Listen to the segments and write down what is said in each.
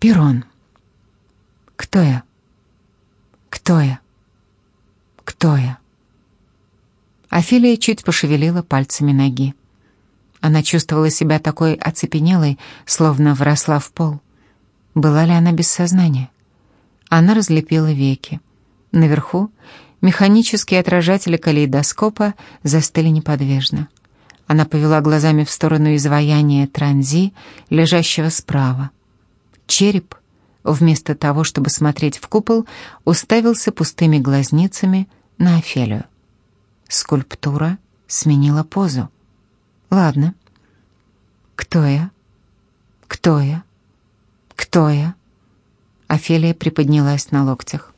Перрон. Кто я? Кто я? Кто я? Офелия чуть пошевелила пальцами ноги. Она чувствовала себя такой оцепенелой, словно вросла в пол. Была ли она без сознания? Она разлепила веки. Наверху механические отражатели калейдоскопа застыли неподвижно. Она повела глазами в сторону изваяния Транзи, лежащего справа. Череп, вместо того, чтобы смотреть в купол, уставился пустыми глазницами на Офелию. Скульптура сменила позу. Ладно. Кто я? Кто я? Кто я? Офелия приподнялась на локтях.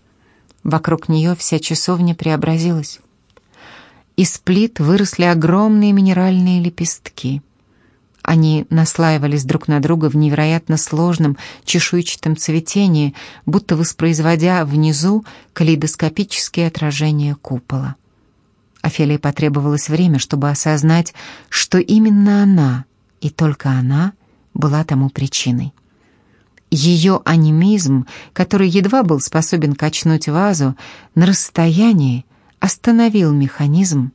Вокруг нее вся часовня преобразилась. Из плит выросли огромные минеральные лепестки. Они наслаивались друг на друга в невероятно сложном чешуйчатом цветении, будто воспроизводя внизу калейдоскопические отражения купола. Офелии потребовалось время, чтобы осознать, что именно она, и только она, была тому причиной. Ее анимизм, который едва был способен качнуть вазу, на расстоянии остановил механизм,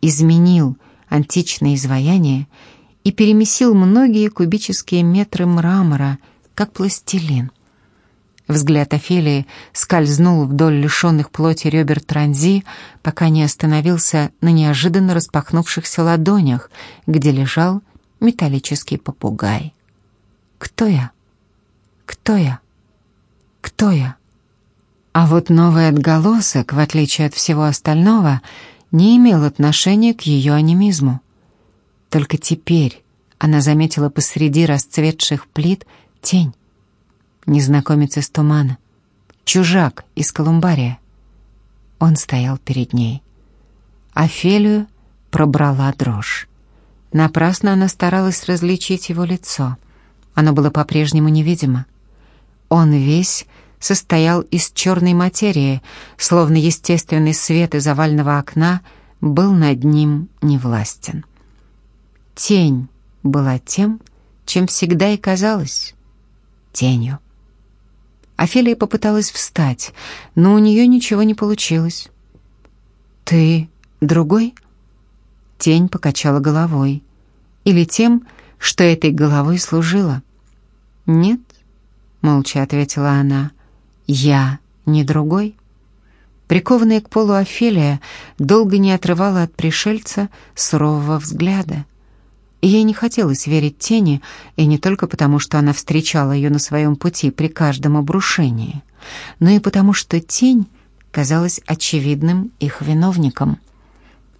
изменил античное изваяние и перемесил многие кубические метры мрамора, как пластилин. Взгляд Офелии скользнул вдоль лишенных плоти ребер транзи, пока не остановился на неожиданно распахнувшихся ладонях, где лежал металлический попугай. «Кто я? Кто я? Кто я?» А вот новый отголосок, в отличие от всего остального, не имел отношения к ее анимизму. Только теперь она заметила посреди расцветших плит тень незнакомец из тумана, чужак из Колумбария. Он стоял перед ней. Офелию пробрала дрожь. Напрасно она старалась различить его лицо. Оно было по-прежнему невидимо. Он весь состоял из черной материи, словно естественный свет из овального окна был над ним невластен. Тень была тем, чем всегда и казалась — тенью. Офелия попыталась встать, но у нее ничего не получилось. «Ты другой?» Тень покачала головой. Или тем, что этой головой служила. «Нет», — молча ответила она, — «я не другой». Прикованная к полу Офелия долго не отрывала от пришельца сурового взгляда. Ей не хотелось верить тени, и не только потому, что она встречала ее на своем пути при каждом обрушении, но и потому, что тень казалась очевидным их виновником.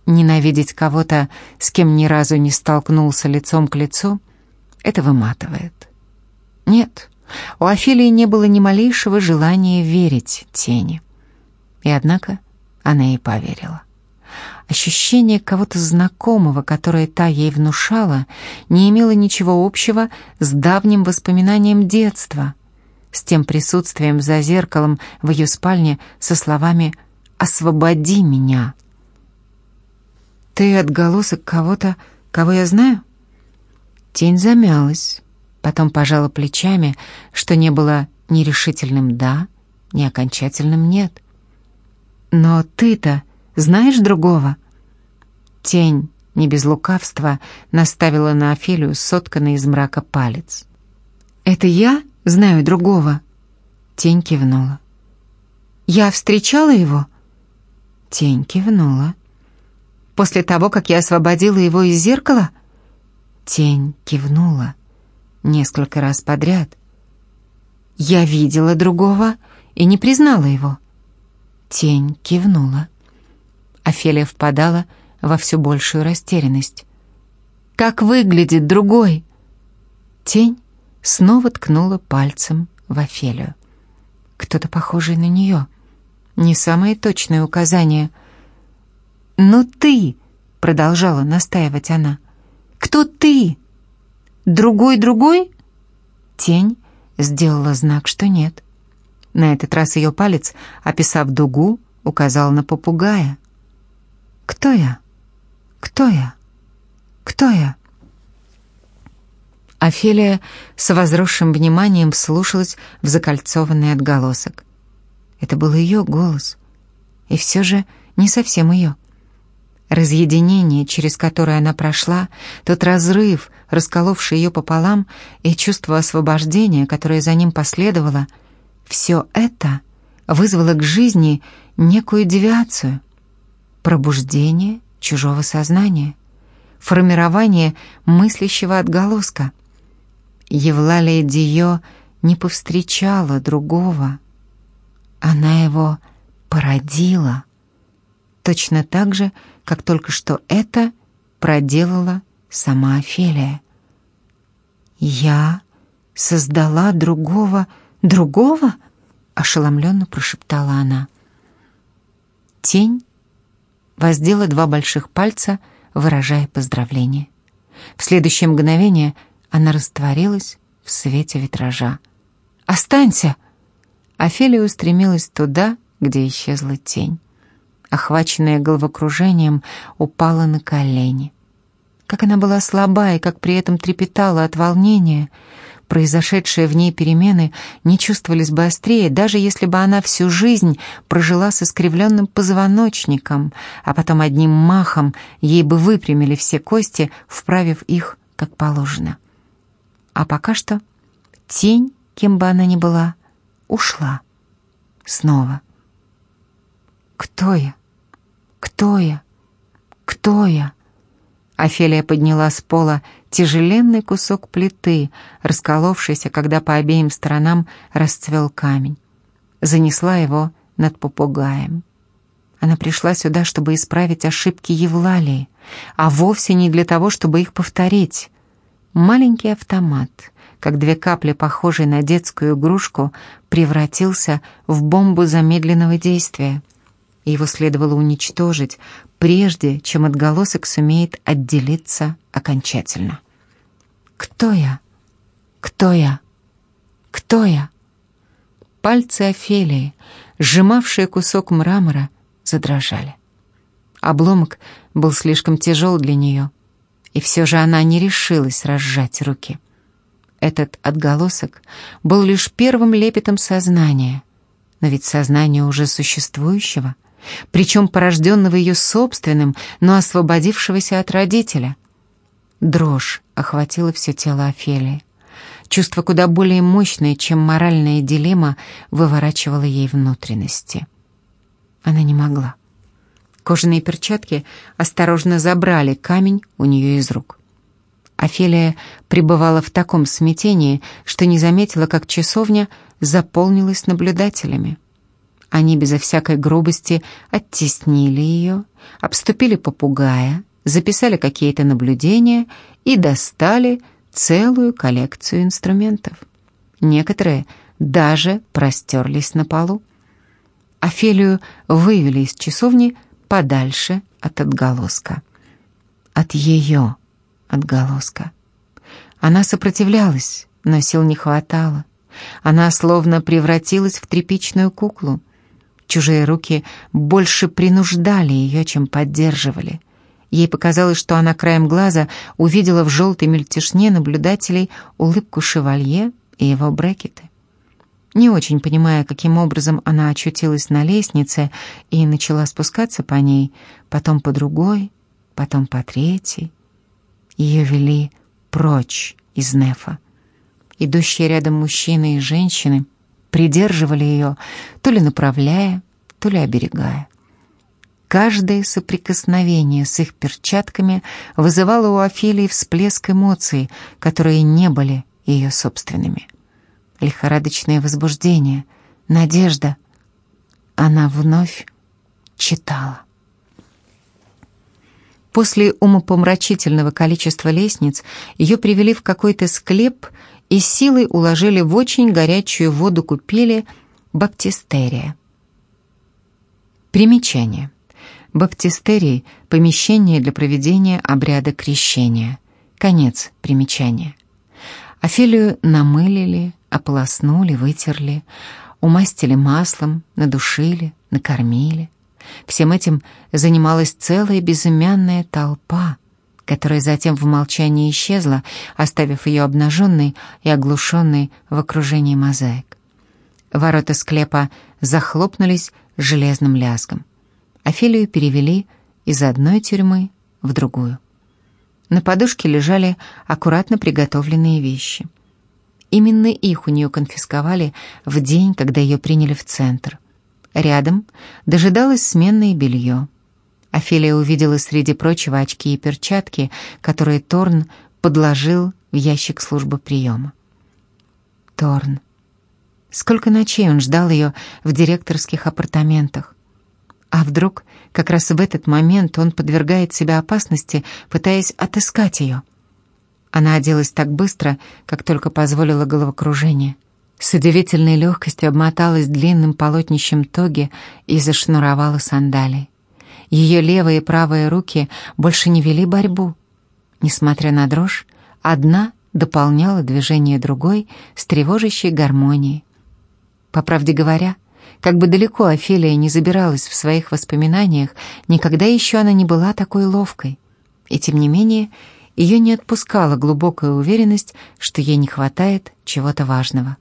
Ненавидеть кого-то, с кем ни разу не столкнулся лицом к лицу, это выматывает. Нет, у Афилии не было ни малейшего желания верить тени. И однако она ей поверила. Ощущение кого-то знакомого, которое та ей внушала, не имело ничего общего с давним воспоминанием детства, с тем присутствием за зеркалом в ее спальне со словами «Освободи меня». «Ты отголосок кого-то, кого я знаю?» Тень замялась, потом пожала плечами, что не было ни решительным «да», ни окончательным «нет». «Но ты-то знаешь другого?» Тень, не без лукавства, наставила на Офелию сотканный из мрака палец. «Это я знаю другого?» Тень кивнула. «Я встречала его?» Тень кивнула. «После того, как я освободила его из зеркала?» Тень кивнула несколько раз подряд. «Я видела другого и не признала его». Тень кивнула. Офелия впадала во все большую растерянность. «Как выглядит другой?» Тень снова ткнула пальцем в Офелию. Кто-то похожий на нее. Не самое точное указание. «Но ты!» — продолжала настаивать она. «Кто ты? Другой-другой?» Тень сделала знак, что нет. На этот раз ее палец, описав дугу, указал на попугая. «Кто я? Кто я? Кто я?» Офелия с возросшим вниманием вслушалась в закольцованный отголосок. Это был ее голос, и все же не совсем ее. Разъединение, через которое она прошла, тот разрыв, расколовший ее пополам, и чувство освобождения, которое за ним последовало, все это вызвало к жизни некую девиацию, пробуждение чужого сознания, формирование мыслящего отголоска. Евлалия Дио не повстречала другого. Она его породила, точно так же, как только что это проделала сама Офелия. «Я создала другого, другого?» — ошеломленно прошептала она. Тень воздела два больших пальца, выражая поздравление. В следующее мгновение она растворилась в свете витража. «Останься!» Офелия устремилась туда, где исчезла тень. Охваченная головокружением, упала на колени. Как она была слаба и как при этом трепетала от волнения — произошедшие в ней перемены не чувствовались бы острее, даже если бы она всю жизнь прожила с искривленным позвоночником, а потом одним махом ей бы выпрямили все кости, вправив их как положено. А пока что тень, кем бы она ни была, ушла. Снова. «Кто я? Кто я? Кто я?» Офелия подняла с пола тяжеленный кусок плиты, расколовшийся, когда по обеим сторонам расцвел камень. Занесла его над попугаем. Она пришла сюда, чтобы исправить ошибки Евлалии, а вовсе не для того, чтобы их повторить. Маленький автомат, как две капли, похожие на детскую игрушку, превратился в бомбу замедленного действия — его следовало уничтожить, прежде чем отголосок сумеет отделиться окончательно. «Кто я? Кто я? Кто я?» Пальцы Офелии, сжимавшие кусок мрамора, задрожали. Обломок был слишком тяжел для нее, и все же она не решилась разжать руки. Этот отголосок был лишь первым лепетом сознания, но ведь сознание уже существующего — причем порожденного ее собственным, но освободившегося от родителя. Дрожь охватила все тело Офелии. Чувство куда более мощное, чем моральная дилемма, выворачивало ей внутренности. Она не могла. Кожаные перчатки осторожно забрали камень у нее из рук. Офелия пребывала в таком смятении, что не заметила, как часовня заполнилась наблюдателями. Они безо всякой грубости оттеснили ее, обступили попугая, записали какие-то наблюдения и достали целую коллекцию инструментов. Некоторые даже простерлись на полу. Офелию вывели из часовни подальше от отголоска. От ее отголоска. Она сопротивлялась, но сил не хватало. Она словно превратилась в тряпичную куклу. Чужие руки больше принуждали ее, чем поддерживали. Ей показалось, что она краем глаза увидела в желтой мельтешне наблюдателей улыбку шевалье и его брекеты. Не очень понимая, каким образом она очутилась на лестнице и начала спускаться по ней, потом по другой, потом по третьей. Ее вели прочь из Нефа. Идущие рядом мужчины и женщины — придерживали ее, то ли направляя, то ли оберегая. Каждое соприкосновение с их перчатками вызывало у Офелии всплеск эмоций, которые не были ее собственными. Лихорадочное возбуждение, надежда. Она вновь читала. После умопомрачительного количества лестниц ее привели в какой-то склеп и силой уложили в очень горячую воду купели баптистерия. Примечание. Баптистерий – помещение для проведения обряда крещения. Конец примечания. Офелию намылили, ополоснули, вытерли, умастили маслом, надушили, накормили. Всем этим занималась целая безымянная толпа, которая затем в молчании исчезла, оставив ее обнаженной и оглушенной в окружении мозаик. Ворота склепа захлопнулись железным лязгом. Офелию перевели из одной тюрьмы в другую. На подушке лежали аккуратно приготовленные вещи. Именно их у нее конфисковали в день, когда ее приняли в центр. Рядом дожидалось сменное белье. Офелия увидела среди прочего очки и перчатки, которые Торн подложил в ящик службы приема. Торн. Сколько ночей он ждал ее в директорских апартаментах. А вдруг как раз в этот момент он подвергает себя опасности, пытаясь отыскать ее. Она оделась так быстро, как только позволило головокружение. С удивительной легкостью обмоталась длинным полотнищем тоги и зашнуровала сандалии. Ее левые и правые руки больше не вели борьбу. Несмотря на дрожь, одна дополняла движение другой с тревожащей гармонией. По правде говоря, как бы далеко Офелия не забиралась в своих воспоминаниях, никогда еще она не была такой ловкой. И тем не менее, ее не отпускала глубокая уверенность, что ей не хватает чего-то важного.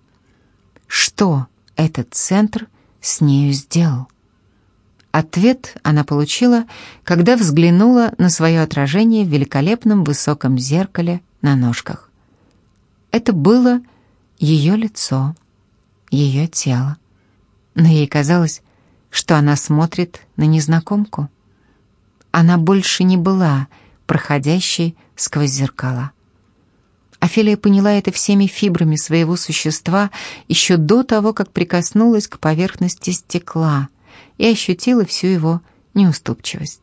Что этот центр с нею сделал? Ответ она получила, когда взглянула на свое отражение в великолепном высоком зеркале на ножках. Это было ее лицо, ее тело. Но ей казалось, что она смотрит на незнакомку. Она больше не была проходящей сквозь зеркала. Офелия поняла это всеми фибрами своего существа еще до того, как прикоснулась к поверхности стекла — и ощутила всю его неуступчивость.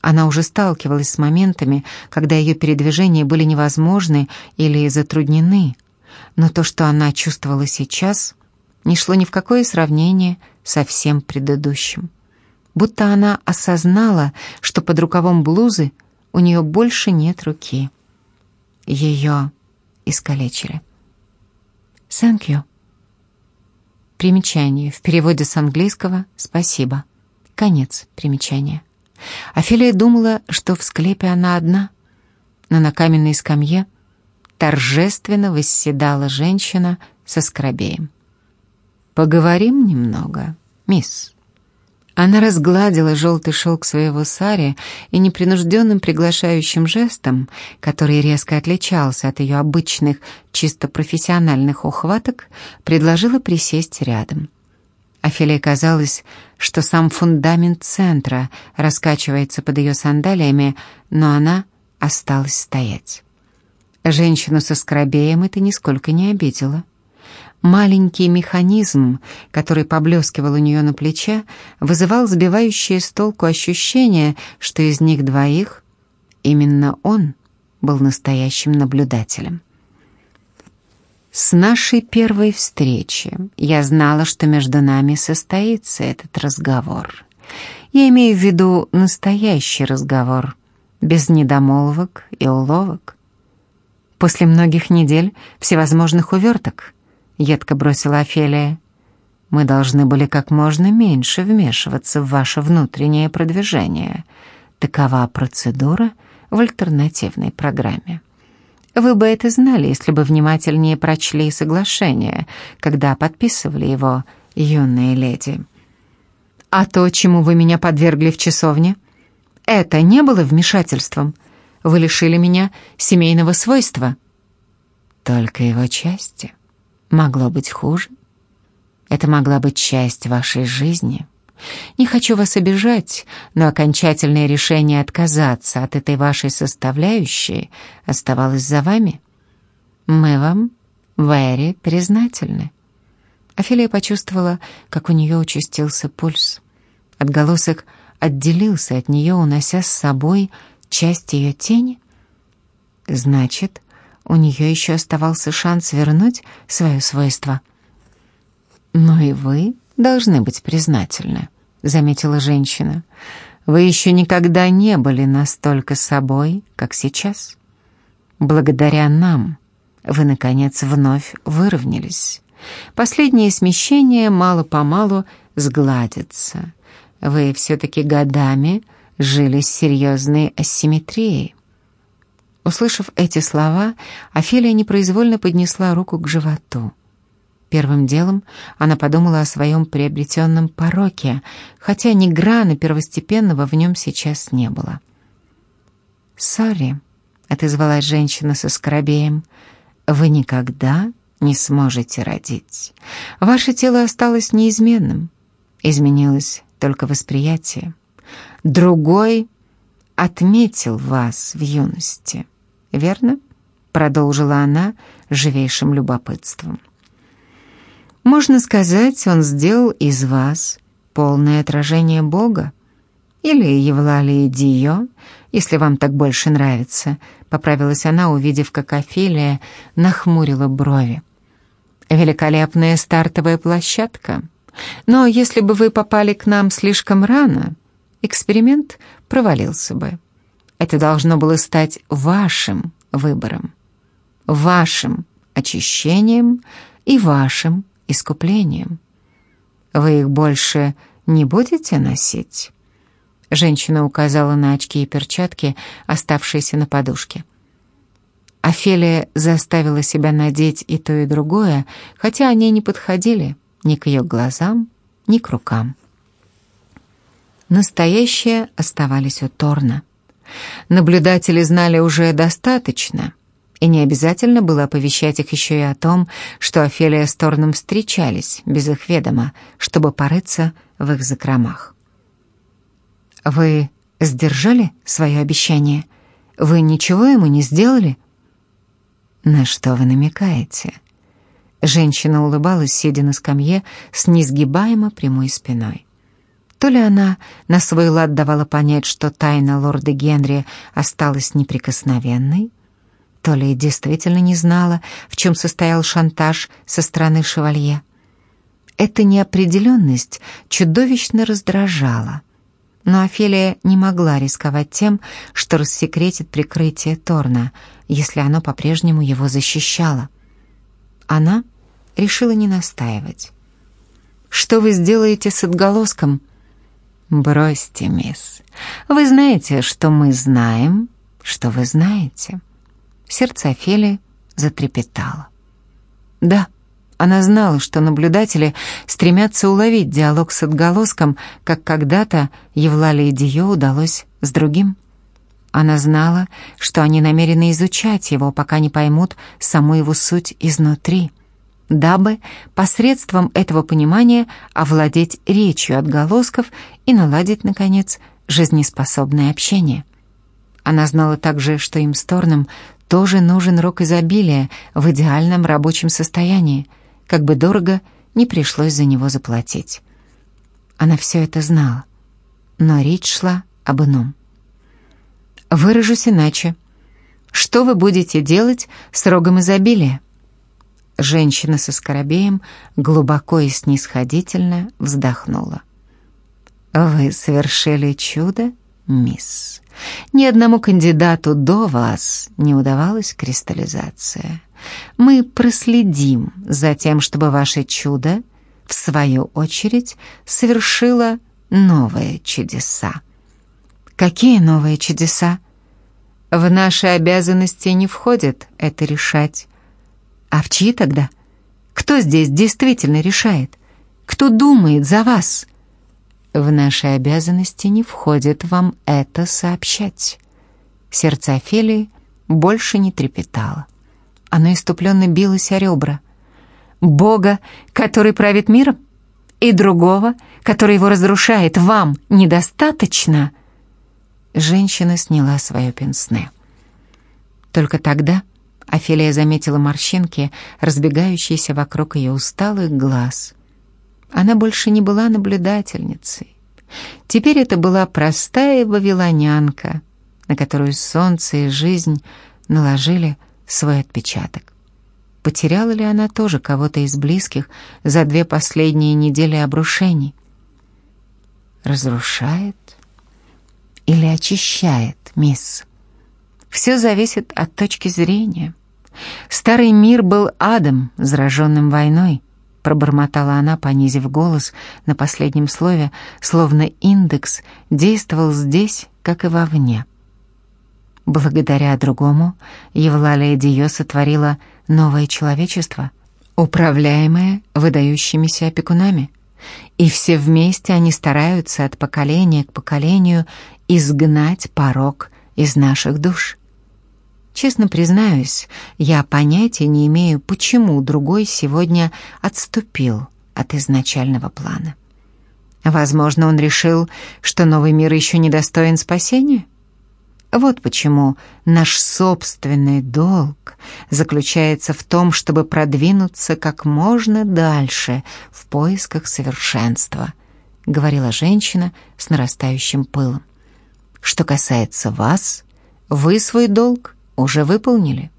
Она уже сталкивалась с моментами, когда ее передвижения были невозможны или затруднены, но то, что она чувствовала сейчас, не шло ни в какое сравнение со всем предыдущим. Будто она осознала, что под рукавом блузы у нее больше нет руки. Ее искалечили. «Thank you», Примечание. В переводе с английского «спасибо». Конец примечания. Офелия думала, что в склепе она одна, но на каменной скамье торжественно восседала женщина со скоробеем. «Поговорим немного, мисс». Она разгладила желтый шелк своего сари и непринужденным приглашающим жестом, который резко отличался от ее обычных чисто профессиональных ухваток, предложила присесть рядом. Офелии казалось, что сам фундамент центра раскачивается под ее сандалиями, но она осталась стоять. Женщину со скоробеем это нисколько не обидело. Маленький механизм, который поблескивал у нее на плече, вызывал сбивающее с толку ощущение, что из них двоих именно он был настоящим наблюдателем. С нашей первой встречи я знала, что между нами состоится этот разговор. Я имею в виду настоящий разговор, без недомолвок и уловок. После многих недель всевозможных уверток — едко бросила Офелия. Мы должны были как можно меньше вмешиваться в ваше внутреннее продвижение. Такова процедура в альтернативной программе. Вы бы это знали, если бы внимательнее прочли соглашение, когда подписывали его, юные леди. А то, чему вы меня подвергли в часовне, это не было вмешательством. Вы лишили меня семейного свойства. Только его части. Могло быть хуже. Это могла быть часть вашей жизни. Не хочу вас обижать, но окончательное решение отказаться от этой вашей составляющей оставалось за вами. Мы вам, Вэри, признательны. Офелия почувствовала, как у нее участился пульс. Отголосок отделился от нее, унося с собой часть ее тени. Значит, у нее еще оставался шанс вернуть свое свойство. «Но и вы должны быть признательны», — заметила женщина. «Вы еще никогда не были настолько собой, как сейчас. Благодаря нам вы, наконец, вновь выровнялись. Последние смещения мало-помалу сгладятся. Вы все-таки годами жили с серьезной асимметрией. Услышав эти слова, Офелия непроизвольно поднесла руку к животу. Первым делом она подумала о своем приобретенном пороке, хотя ни грана первостепенного в нем сейчас не было. «Сори», — отозвалась женщина со скоробеем, — «вы никогда не сможете родить. Ваше тело осталось неизменным, изменилось только восприятие. Другой отметил вас в юности, верно?» — продолжила она живейшим любопытством. Можно сказать, он сделал из вас полное отражение Бога. Или Евлалии Дио, если вам так больше нравится, поправилась она, увидев, как Офелия нахмурила брови. Великолепная стартовая площадка. Но если бы вы попали к нам слишком рано, эксперимент провалился бы. Это должно было стать вашим выбором, вашим очищением и вашим искуплением. Вы их больше не будете носить?» Женщина указала на очки и перчатки, оставшиеся на подушке. Офелия заставила себя надеть и то, и другое, хотя они не подходили ни к ее глазам, ни к рукам. Настоящие оставались у Торна. Наблюдатели знали уже достаточно — и не обязательно было оповещать их еще и о том, что Офелия с Торном встречались без их ведома, чтобы порыться в их закромах. «Вы сдержали свое обещание? Вы ничего ему не сделали?» «На что вы намекаете?» Женщина улыбалась, сидя на скамье с несгибаемо прямой спиной. То ли она на свой лад давала понять, что тайна лорда Генри осталась неприкосновенной, то ли действительно не знала, в чем состоял шантаж со стороны шевалье. Эта неопределенность чудовищно раздражала. Но Офелия не могла рисковать тем, что рассекретит прикрытие Торна, если оно по-прежнему его защищало. Она решила не настаивать. «Что вы сделаете с отголоском?» «Бросьте, мисс. Вы знаете, что мы знаем, что вы знаете». Сердце Офелии затрепетало. Да, она знала, что наблюдатели стремятся уловить диалог с отголоском, как когда-то Евлалии Дио удалось с другим. Она знала, что они намерены изучать его, пока не поймут саму его суть изнутри, дабы посредством этого понимания овладеть речью отголосков и наладить, наконец, жизнеспособное общение. Она знала также, что им с Торном тоже нужен рок изобилия в идеальном рабочем состоянии, как бы дорого не пришлось за него заплатить. Она все это знала, но речь шла об ином. Выражусь иначе. Что вы будете делать с рогом изобилия? Женщина со скоробеем глубоко и снисходительно вздохнула. «Вы совершили чудо, мисс. Ни одному кандидату до вас не удавалась кристаллизация. Мы проследим за тем, чтобы ваше чудо, в свою очередь, совершило новые чудеса. Какие новые чудеса? В наши обязанности не входит это решать. А в чьи тогда? Кто здесь действительно решает? Кто думает за вас? В наши обязанности не входит вам это сообщать. Сердце Офелии больше не трепетало. Оно иступленно билось о ребра. Бога, который правит миром? И другого, который его разрушает, вам недостаточно? Женщина сняла свое пенсне. Только тогда Офелия заметила морщинки, разбегающиеся вокруг ее усталых глаз — она больше не была наблюдательницей. Теперь это была простая вавилонянка, на которую солнце и жизнь наложили свой отпечаток. Потеряла ли она тоже кого-то из близких за две последние недели обрушений? Разрушает или очищает, мисс? Все зависит от точки зрения. Старый мир был адом, зараженным войной пробормотала она, понизив голос на последнем слове, словно индекс действовал здесь, как и вовне. Благодаря другому Евлалия Дио сотворила новое человечество, управляемое выдающимися опекунами. И все вместе они стараются от поколения к поколению изгнать порог из наших душ. Честно признаюсь, я понятия не имею, почему другой сегодня отступил от изначального плана. Возможно, он решил, что новый мир еще не достоин спасения? Вот почему наш собственный долг заключается в том, чтобы продвинуться как можно дальше в поисках совершенства, говорила женщина с нарастающим пылом. Что касается вас, вы свой долг уже выполнили.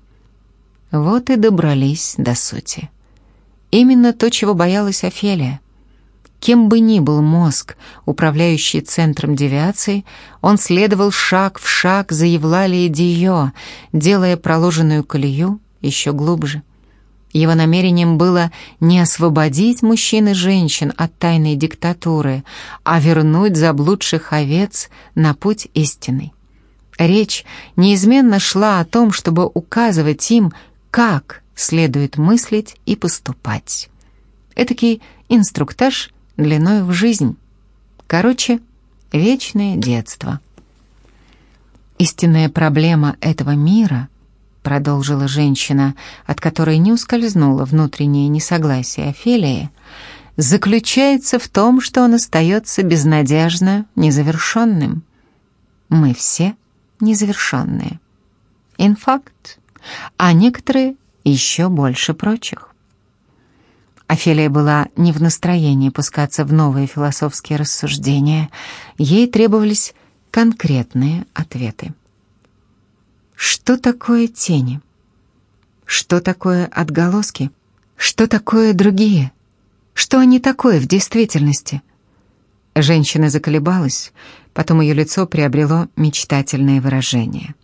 Вот и добрались до сути. Именно то, чего боялась Офелия — Кем бы ни был мозг, управляющий центром девиации, он следовал шаг в шаг за Евлалией Дио, делая проложенную колею еще глубже. Его намерением было не освободить мужчин и женщин от тайной диктатуры, а вернуть заблудших овец на путь истинный. Речь неизменно шла о том, чтобы указывать им, как следует мыслить и поступать. Этакий инструктаж – длиной в жизнь. Короче, вечное детство. Истинная проблема этого мира, продолжила женщина, от которой не ускользнуло внутреннее несогласие Офелии, заключается в том, что он остается безнадежно незавершенным. Мы все незавершенные. Инфакт, а некоторые еще больше прочих. Офелия была не в настроении пускаться в новые философские рассуждения. Ей требовались конкретные ответы. Что такое тени? Что такое отголоски? Что такое другие? Что они такое в действительности? Женщина заколебалась, потом ее лицо приобрело мечтательное выражение.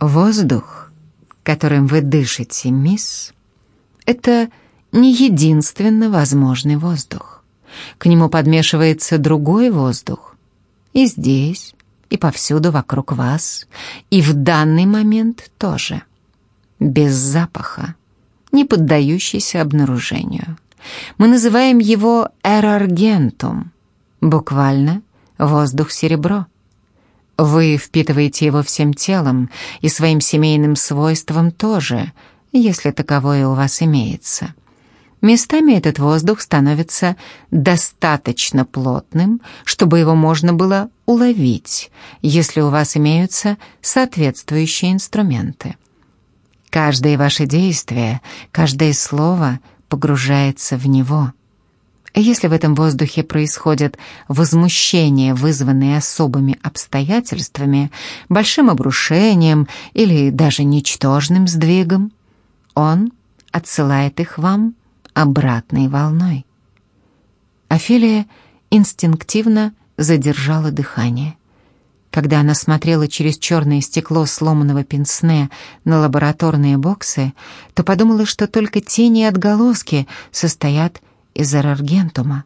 Воздух, которым вы дышите, мисс, это не единственно возможный воздух. К нему подмешивается другой воздух. И здесь, и повсюду вокруг вас, и в данный момент тоже. Без запаха, не поддающийся обнаружению. Мы называем его эраргентум, буквально воздух-серебро. Вы впитываете его всем телом и своим семейным свойством тоже, если таковое у вас имеется. Местами этот воздух становится достаточно плотным, чтобы его можно было уловить, если у вас имеются соответствующие инструменты. Каждое ваше действие, каждое слово погружается в него. Если в этом воздухе происходят возмущения, вызванные особыми обстоятельствами, большим обрушением или даже ничтожным сдвигом, он отсылает их вам обратной волной. Офелия инстинктивно задержала дыхание. Когда она смотрела через черное стекло сломанного пенсне на лабораторные боксы, то подумала, что только тени и отголоски состоят из эраргентума.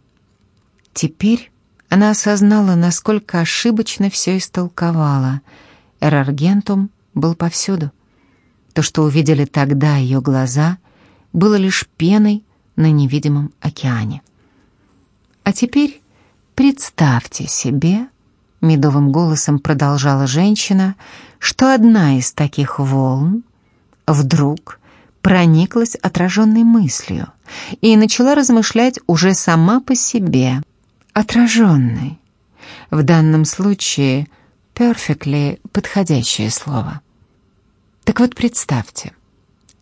Теперь она осознала, насколько ошибочно все истолковала. Эраргентум был повсюду. То, что увидели тогда ее глаза, было лишь пеной на невидимом океане. А теперь представьте себе, медовым голосом продолжала женщина, что одна из таких волн вдруг прониклась отраженной мыслью и начала размышлять уже сама по себе, отраженной. В данном случае perfectly подходящее слово. Так вот представьте,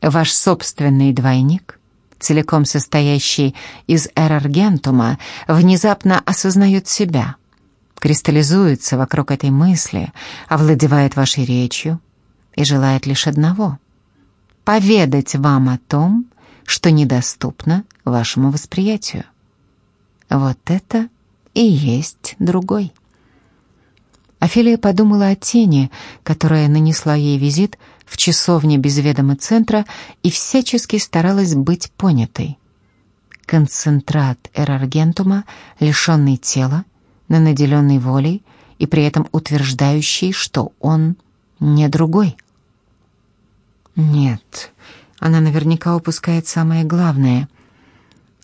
ваш собственный двойник целиком состоящий из эраргентума, внезапно осознает себя, кристаллизуется вокруг этой мысли, овладевает вашей речью и желает лишь одного — поведать вам о том, что недоступно вашему восприятию. Вот это и есть другой. Офелия подумала о тени, которая нанесла ей визит в часовне без ведома центра и всячески старалась быть понятой. Концентрат эраргентума, лишенный тела, но наделенный волей и при этом утверждающий, что он не другой. Нет, она наверняка упускает самое главное.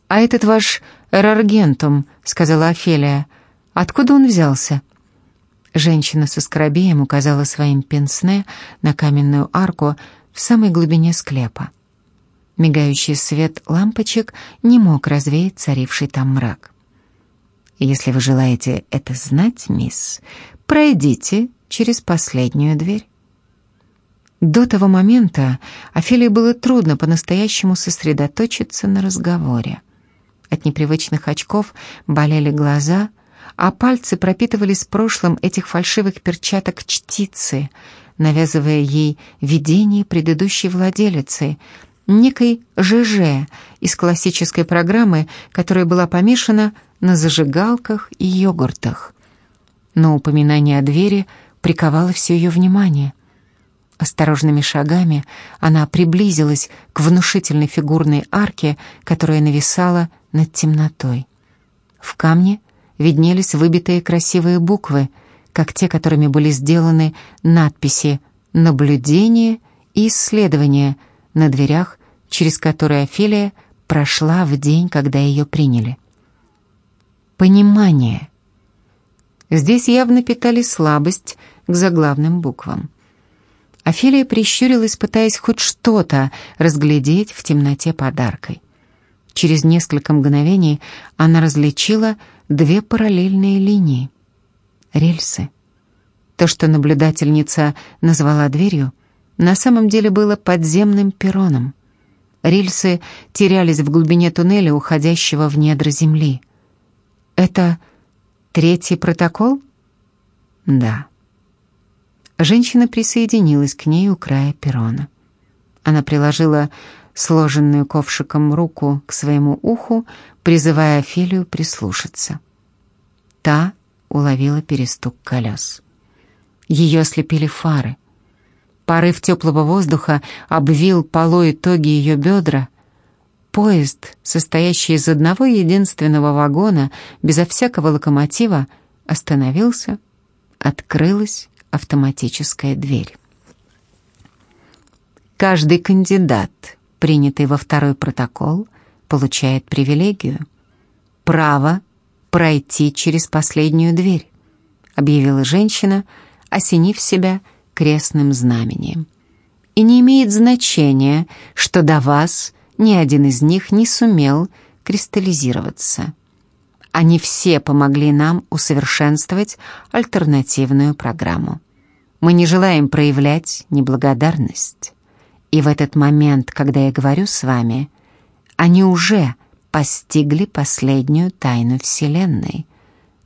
«А этот ваш эраргентум», — сказала Офелия, — «откуда он взялся?» Женщина со скоробеем указала своим пенсне на каменную арку в самой глубине склепа. Мигающий свет лампочек не мог развеять царивший там мрак. «Если вы желаете это знать, мисс, пройдите через последнюю дверь». До того момента Офелии было трудно по-настоящему сосредоточиться на разговоре. От непривычных очков болели глаза, а пальцы пропитывались прошлым этих фальшивых перчаток чтицы, навязывая ей видение предыдущей владелицы, некой ЖЖ из классической программы, которая была помешана на зажигалках и йогуртах. Но упоминание о двери приковало все ее внимание. Осторожными шагами она приблизилась к внушительной фигурной арке, которая нависала над темнотой. В камне виднелись выбитые красивые буквы, как те, которыми были сделаны надписи «Наблюдение» и «Исследование» на дверях, через которые Офелия прошла в день, когда ее приняли. Понимание. Здесь явно питали слабость к заглавным буквам. Офелия прищурилась, пытаясь хоть что-то разглядеть в темноте подаркой. Через несколько мгновений она различила две параллельные линии. Рельсы. То, что наблюдательница назвала дверью, на самом деле было подземным перроном. Рельсы терялись в глубине туннеля, уходящего в недра земли. Это третий протокол? Да. Женщина присоединилась к ней у края перрона. Она приложила сложенную ковшиком руку к своему уху, призывая Офелию прислушаться. Та уловила перестук колес. Ее ослепили фары. Порыв теплого воздуха обвил полой итоги ее бедра. Поезд, состоящий из одного единственного вагона, безо всякого локомотива, остановился, открылась автоматическая дверь. Каждый кандидат, принятый во второй протокол, получает привилегию — право пройти через последнюю дверь, объявила женщина, осенив себя крестным знамением. И не имеет значения, что до вас ни один из них не сумел кристаллизироваться. Они все помогли нам усовершенствовать альтернативную программу. Мы не желаем проявлять неблагодарность. И в этот момент, когда я говорю с вами, они уже постигли последнюю тайну Вселенной.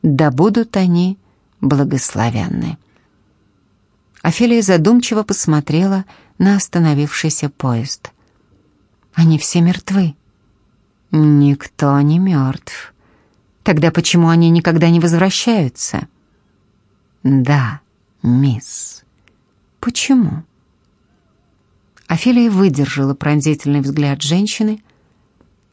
Да будут они благословенны. Офелия задумчиво посмотрела на остановившийся поезд. Они все мертвы. Никто не мертв. Тогда почему они никогда не возвращаются? Да, мисс. Почему? Офелия выдержала пронзительный взгляд женщины.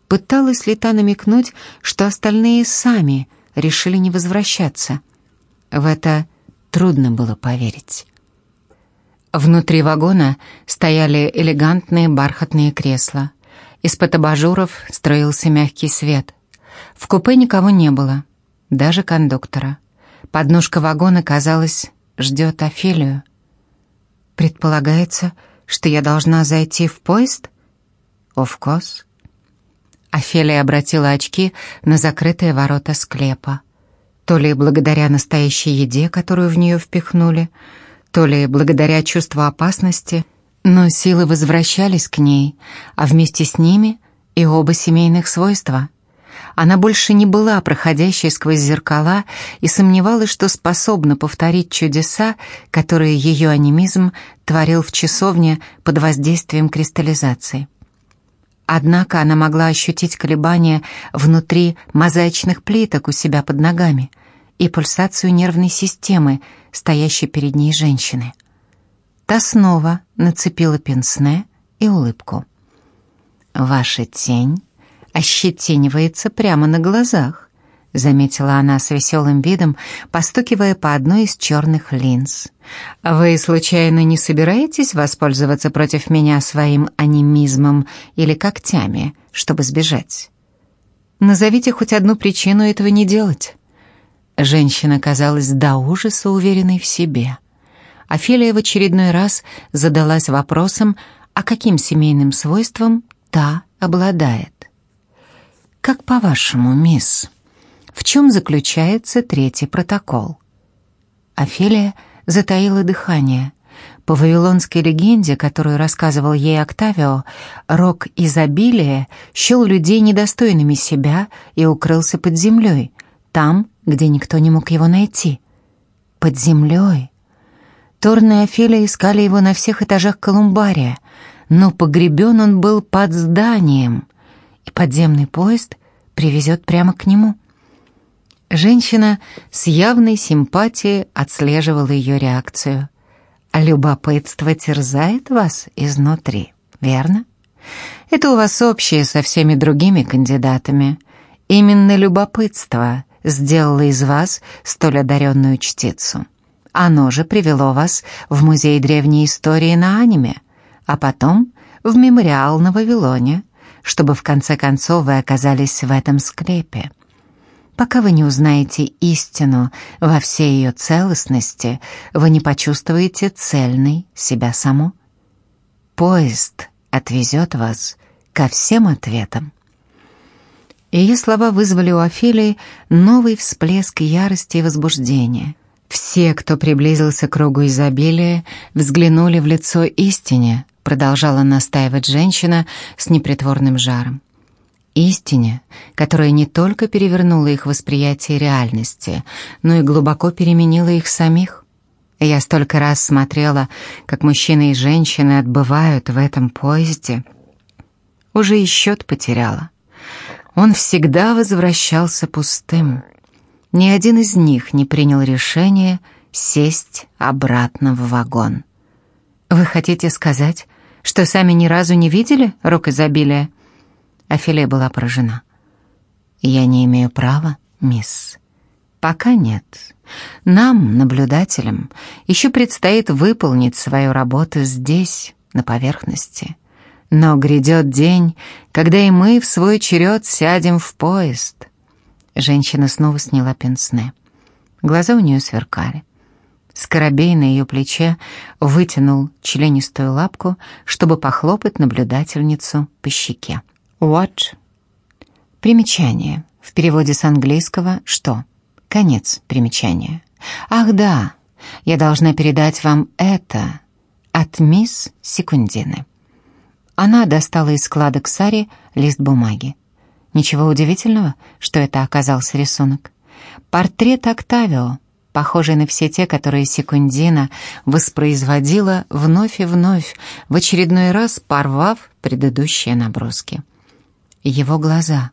Пыталась ли та намекнуть, что остальные сами решили не возвращаться? В это трудно было поверить. Внутри вагона стояли элегантные бархатные кресла. Из-под абажуров строился мягкий свет — в купе никого не было, даже кондуктора. Подножка вагона, казалось, ждет Офелию. Предполагается, что я должна зайти в поезд? Of course. Офелия обратила очки на закрытые ворота склепа. То ли благодаря настоящей еде, которую в нее впихнули, то ли благодаря чувству опасности, но силы возвращались к ней, а вместе с ними и оба семейных свойства — она больше не была проходящей сквозь зеркала и сомневалась, что способна повторить чудеса, которые ее анимизм творил в часовне под воздействием кристаллизации. Однако она могла ощутить колебания внутри мозаичных плиток у себя под ногами и пульсацию нервной системы, стоящей перед ней женщины. Та снова нацепила пенсне и улыбку. «Ваша тень ощетинивается прямо на глазах», — заметила она с веселым видом, постукивая по одной из черных линз. «Вы, случайно, не собираетесь воспользоваться против меня своим анимизмом или когтями, чтобы сбежать? Назовите хоть одну причину этого не делать». Женщина казалась до ужаса уверенной в себе. Офелия в очередной раз задалась вопросом, а каким семейным свойством та обладает. «Как по-вашему, мисс?» В чем заключается третий протокол? Офелия затаила дыхание. По вавилонской легенде, которую рассказывал ей Октавио, рок изобилия счел людей недостойными себя и укрылся под землей, там, где никто не мог его найти. Под землей. Торн и Офелия искали его на всех этажах колумбария, но погребен он был под зданием, подземный поезд привезет прямо к нему. Женщина с явной симпатией отслеживала ее реакцию. «Любопытство терзает вас изнутри, верно? Это у вас общее со всеми другими кандидатами. Именно любопытство сделало из вас столь одаренную чтицу. Оно же привело вас в Музей древней истории на аниме, а потом в мемориал на Вавилоне, чтобы в конце концов вы оказались в этом склепе. Пока вы не узнаете истину во всей ее целостности, вы не почувствуете цельной себя саму. Поезд отвезет вас ко всем ответам. Ее слова вызвали у Офелии новый всплеск ярости и возбуждения. Все, кто приблизился к кругу изобилия, взглянули в лицо истине, продолжала настаивать женщина с непритворным жаром истине, которая не только перевернула их восприятие реальности, но и глубоко переменила их самих. Я столько раз смотрела, как мужчины и женщины отбывают в этом поезде. Уже и счет потеряла. Он всегда возвращался пустым. Ни один из них не принял решение сесть обратно в вагон. «Вы хотите сказать, что сами ни разу не видели рок изобилия?» Офелия была поражена. «Я не имею права, мисс». «Пока нет. Нам, наблюдателям, еще предстоит выполнить свою работу здесь, на поверхности. Но грядет день, когда и мы в свой черед сядем в поезд». Женщина снова сняла пенсне. Глаза у нее сверкали. Скоробей на ее плече вытянул членистую лапку, чтобы похлопать наблюдательницу по щеке. Watch. Примечание. В переводе с английского «что?». Конец примечания. Ах да, я должна передать вам это от мисс Секундины. Она достала из складок Сари лист бумаги. Ничего удивительного, что это оказался рисунок. Портрет Октавио, похожий на все те, которые Секундина воспроизводила вновь и вновь, в очередной раз порвав предыдущие наброски. Его глаза,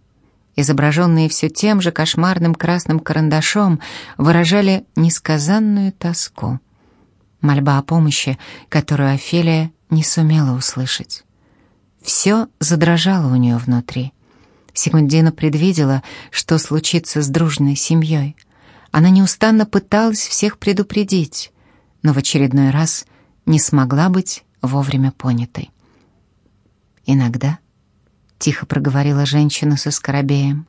изображенные все тем же кошмарным красным карандашом, выражали несказанную тоску. Мольба о помощи, которую Офелия не сумела услышать. Все задрожало у нее внутри. Секундина предвидела, что случится с дружной семьей. Она неустанно пыталась всех предупредить, но в очередной раз не смогла быть вовремя понятой. Иногда — тихо проговорила женщина со скоробеем.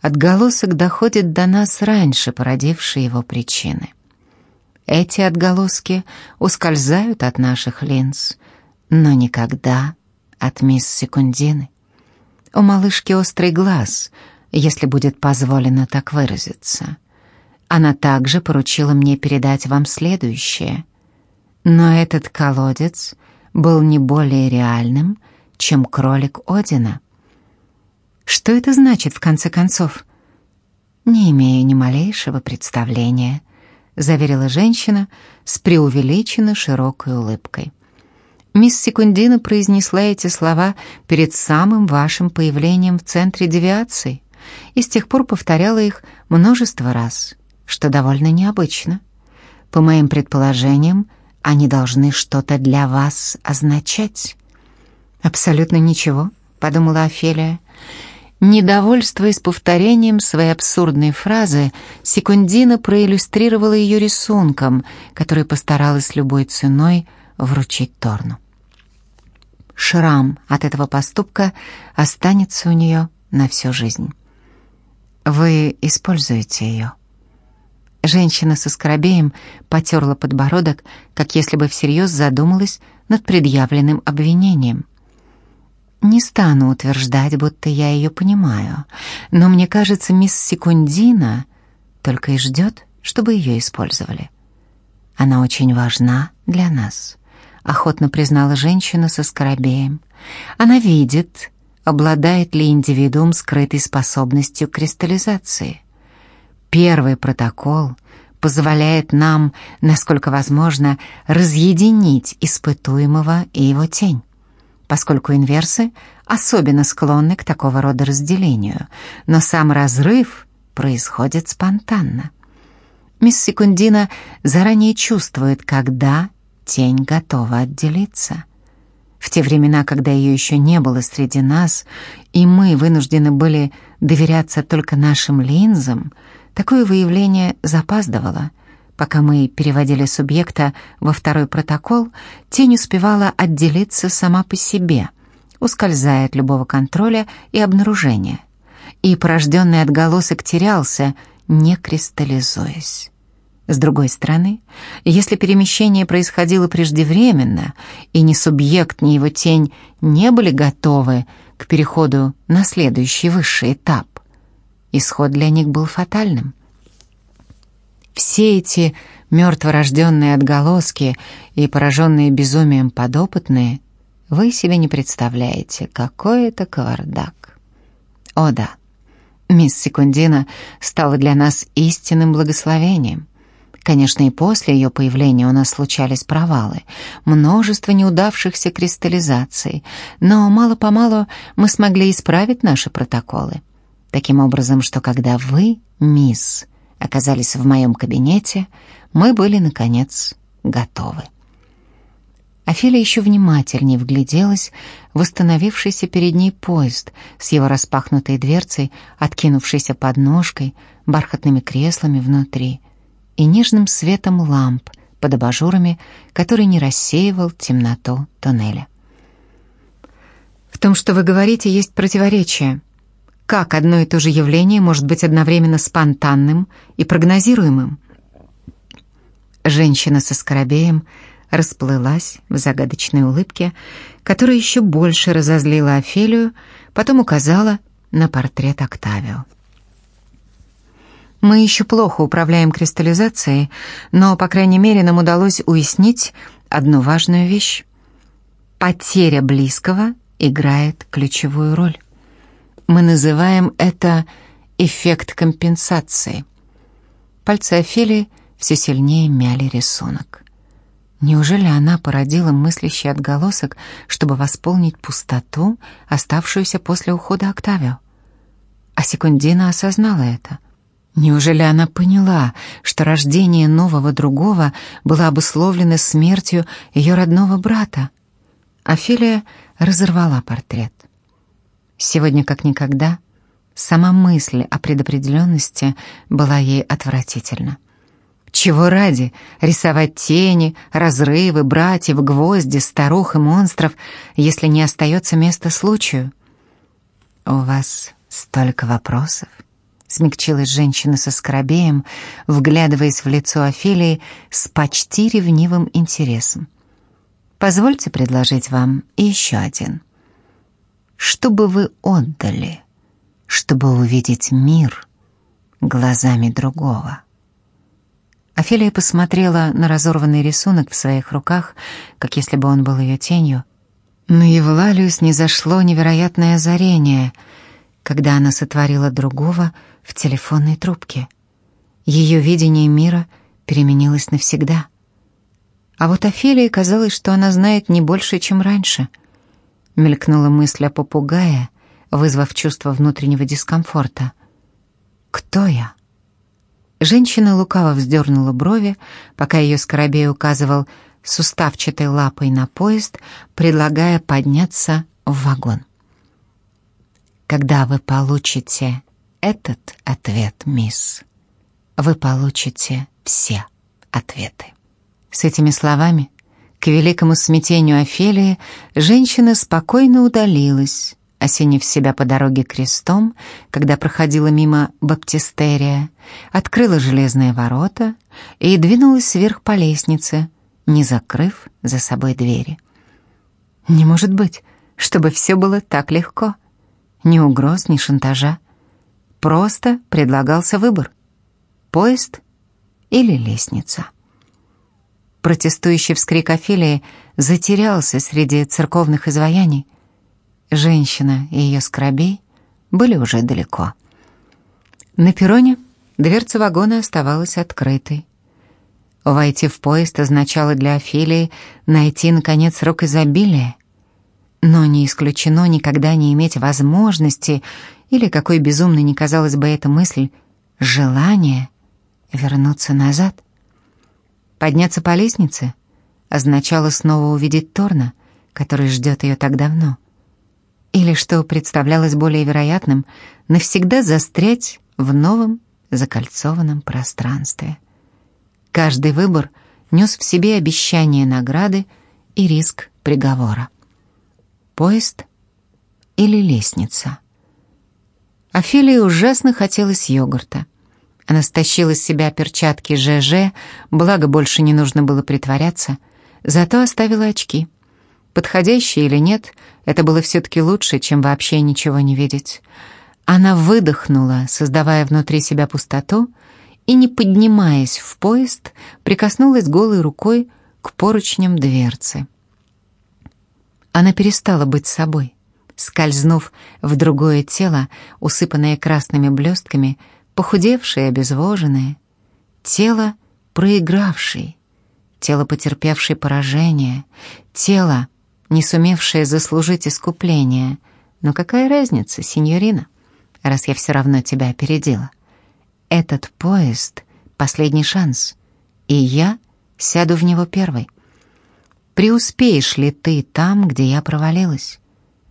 «Отголосок доходит до нас раньше, породившей его причины. Эти отголоски ускользают от наших линз, но никогда от мисс Секундины. У малышки острый глаз, если будет позволено так выразиться. Она также поручила мне передать вам следующее. Но этот колодец был не более реальным, чем кролик Одина. Что это значит, в конце концов? Не имею ни малейшего представления, заверила женщина с преувеличенно широкой улыбкой. Мисс Секундина произнесла эти слова перед самым вашим появлением в центре девиации и с тех пор повторяла их множество раз, что довольно необычно. По моим предположениям, они должны что-то для вас означать. «Абсолютно ничего», — подумала Офелия. Недовольствуясь повторением своей абсурдной фразы, Секундина проиллюстрировала ее рисунком, который постаралась любой ценой вручить Торну. Шрам от этого поступка останется у нее на всю жизнь. Вы используете ее. Женщина со скоробеем потерла подбородок, как если бы всерьез задумалась над предъявленным обвинением. Не стану утверждать, будто я ее понимаю, но мне кажется, мисс Секундина только и ждет, чтобы ее использовали. Она очень важна для нас, охотно признала женщина со скоробеем. Она видит, обладает ли индивидуум скрытой способностью кристаллизации. Первый протокол позволяет нам, насколько возможно, разъединить испытуемого и его тень, поскольку инверсы особенно склонны к такого рода разделению, но сам разрыв происходит спонтанно. Мисс Секундина заранее чувствует, когда тень готова отделиться. В те времена, когда ее еще не было среди нас, и мы вынуждены были доверяться только нашим линзам, такое выявление запаздывало. Пока мы переводили субъекта во второй протокол, тень успевала отделиться сама по себе, ускользая от любого контроля и обнаружения. И порожденный отголосок терялся, не кристаллизуясь. С другой стороны, если перемещение происходило преждевременно, и ни субъект, ни его тень не были готовы к переходу на следующий высший этап, исход для них был фатальным. Все эти мертворожденные отголоски и пораженные безумием подопытные, вы себе не представляете, какой это кавардак. О да, мисс Секундина стала для нас истинным благословением — Конечно, и после ее появления у нас случались провалы, множество неудавшихся кристаллизаций, но мало-помалу мы смогли исправить наши протоколы. Таким образом, что когда вы, мисс, оказались в моем кабинете, мы были, наконец, готовы. Афиля еще внимательнее вгляделась в восстановившийся перед ней поезд с его распахнутой дверцей, откинувшейся подножкой, бархатными креслами внутри — и нежным светом ламп под абажурами, который не рассеивал темноту тоннеля. В том, что вы говорите, есть противоречие. Как одно и то же явление может быть одновременно спонтанным и прогнозируемым? Женщина со скоробеем расплылась в загадочной улыбке, которая еще больше разозлила Офелию, потом указала на портрет Октавио. Мы еще плохо управляем кристаллизацией, но, по крайней мере, нам удалось уяснить одну важную вещь. Потеря близкого играет ключевую роль. Мы называем это эффект компенсации. Пальцы Офелии все сильнее мяли рисунок. Неужели она породила мыслящий отголосок, чтобы восполнить пустоту, оставшуюся после ухода Октавио? А Секундина осознала это. Неужели она поняла, что рождение нового другого было обусловлено смертью ее родного брата? Офелия разорвала портрет. Сегодня, как никогда, сама мысль о предопределенности была ей отвратительна. Чего ради рисовать тени, разрывы, братьев, гвозди, старух и монстров, если не остается места случаю? У вас столько вопросов. Смягчилась женщина со скоробеем, вглядываясь в лицо Офелии с почти ревнивым интересом. «Позвольте предложить вам еще один. Что бы вы отдали, чтобы увидеть мир глазами другого?» Офелия посмотрела на разорванный рисунок в своих руках, как если бы он был ее тенью. На Евлалию снизошло невероятное озарение, когда она сотворила другого — в телефонной трубке. Ее видение мира переменилось навсегда. А вот Офелии казалось, что она знает не больше, чем раньше. Мелькнула мысль о попугае, вызвав чувство внутреннего дискомфорта. «Кто я?» Женщина лукаво вздернула брови, пока ее скоробей указывал суставчатой лапой на поезд, предлагая подняться в вагон. Когда вы получите этот ответ, мисс, вы получите все ответы. С этими словами, к великому смятению Офелии, женщина спокойно удалилась, осенив себя по дороге крестом, когда проходила мимо баптистерия, открыла железные ворота и двинулась вверх по лестнице, не закрыв за собой двери. Не может быть, чтобы все было так легко. Ни угроз, ни шантажа. Просто предлагался выбор. Поезд или лестница. Протестующий вскрик Офелии затерялся среди церковных изваяний. Женщина и ее скоробей были уже далеко. На перроне дверца вагона оставалась открытой. Войти в поезд означало для Офелии найти, наконец, срок изобилия. Но не исключено никогда не иметь возможности, или какой безумной не казалась бы эта мысль, желание вернуться назад. Подняться по лестнице означало снова увидеть Торна, который ждет ее так давно. Или, что представлялось более вероятным, навсегда застрять в новом закольцованном пространстве. Каждый выбор нес в себе обещание награды и риск приговора. Поезд или лестница? Офелии ужасно хотелось йогурта — она стащила с себя перчатки ЖЖ, благо больше не нужно было притворяться, зато оставила очки. Подходящие или нет, это было все-таки лучше, чем вообще ничего не видеть. Она выдохнула, создавая внутри себя пустоту, и, не поднимаясь в поезд, прикоснулась голой рукой к поручням дверцы. Она перестала быть собой. Скользнув в другое тело, усыпанное красными блестками, похудевшее, обезвоженное, тело проигравшей, тело потерпевшей поражение, тело, не сумевшее заслужить искупление. Но какая разница, сеньорина, раз я все равно тебя опередила? Этот поезд — последний шанс, и я сяду в него первой. Преуспеешь ли ты там, где я провалилась?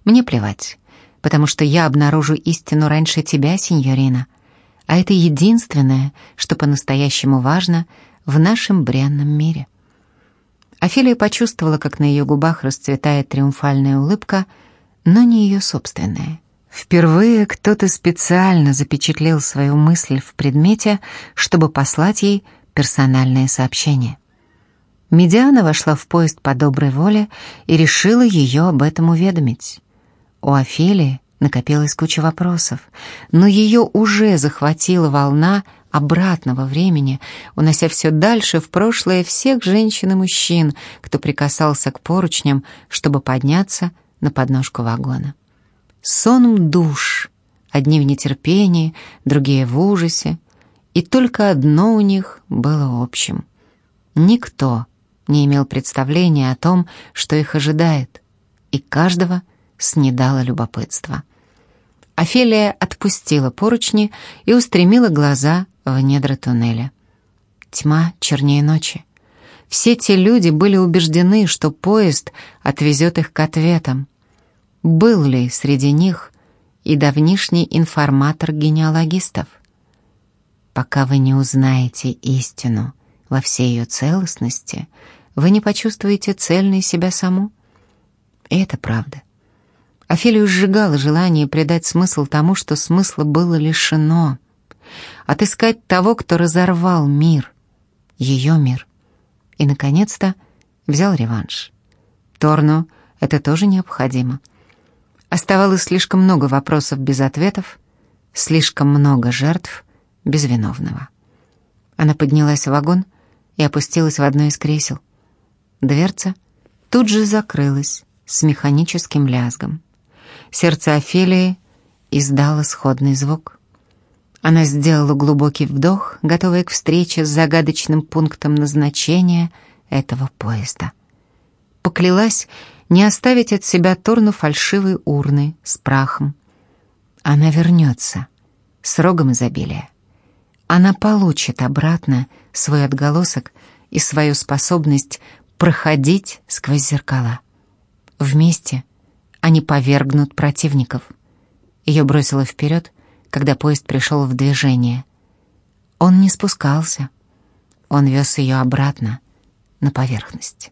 Мне плевать, потому что я обнаружу истину раньше тебя, сеньорина — а это единственное, что по-настоящему важно в нашем бренном мире. Офелия почувствовала, как на ее губах расцветает триумфальная улыбка, но не ее собственная. Впервые кто-то специально запечатлел свою мысль в предмете, чтобы послать ей персональное сообщение. Медиана вошла в поезд по доброй воле и решила ее об этом уведомить. У Офелии Накопилась куча вопросов, но ее уже захватила волна обратного времени, унося все дальше в прошлое всех женщин и мужчин, кто прикасался к поручням, чтобы подняться на подножку вагона. Соном душ, одни в нетерпении, другие в ужасе, и только одно у них было общим. Никто не имел представления о том, что их ожидает, и каждого снедало любопытство. Офелия отпустила поручни и устремила глаза в недра туннеля. Тьма чернее ночи. Все те люди были убеждены, что поезд отвезет их к ответам. Был ли среди них и давнишний информатор генеалогистов? Пока вы не узнаете истину во всей ее целостности, вы не почувствуете цельной себя саму. И это правда. Офелию сжигало желание придать смысл тому, что смысла было лишено. Отыскать того, кто разорвал мир, ее мир. И, наконец-то, взял реванш. Торну это тоже необходимо. Оставалось слишком много вопросов без ответов, слишком много жертв без виновного. Она поднялась в вагон и опустилась в одно из кресел. Дверца тут же закрылась с механическим лязгом. Сердце Офелии издало сходный звук. Она сделала глубокий вдох, готовая к встрече с загадочным пунктом назначения этого поезда. Поклялась не оставить от себя Торну фальшивой урны с прахом. Она вернется с рогом изобилия. Она получит обратно свой отголосок и свою способность проходить сквозь зеркала. Вместе — они повергнут противников. Ее бросило вперед, когда поезд пришел в движение. Он не спускался. Он вез ее обратно на поверхность.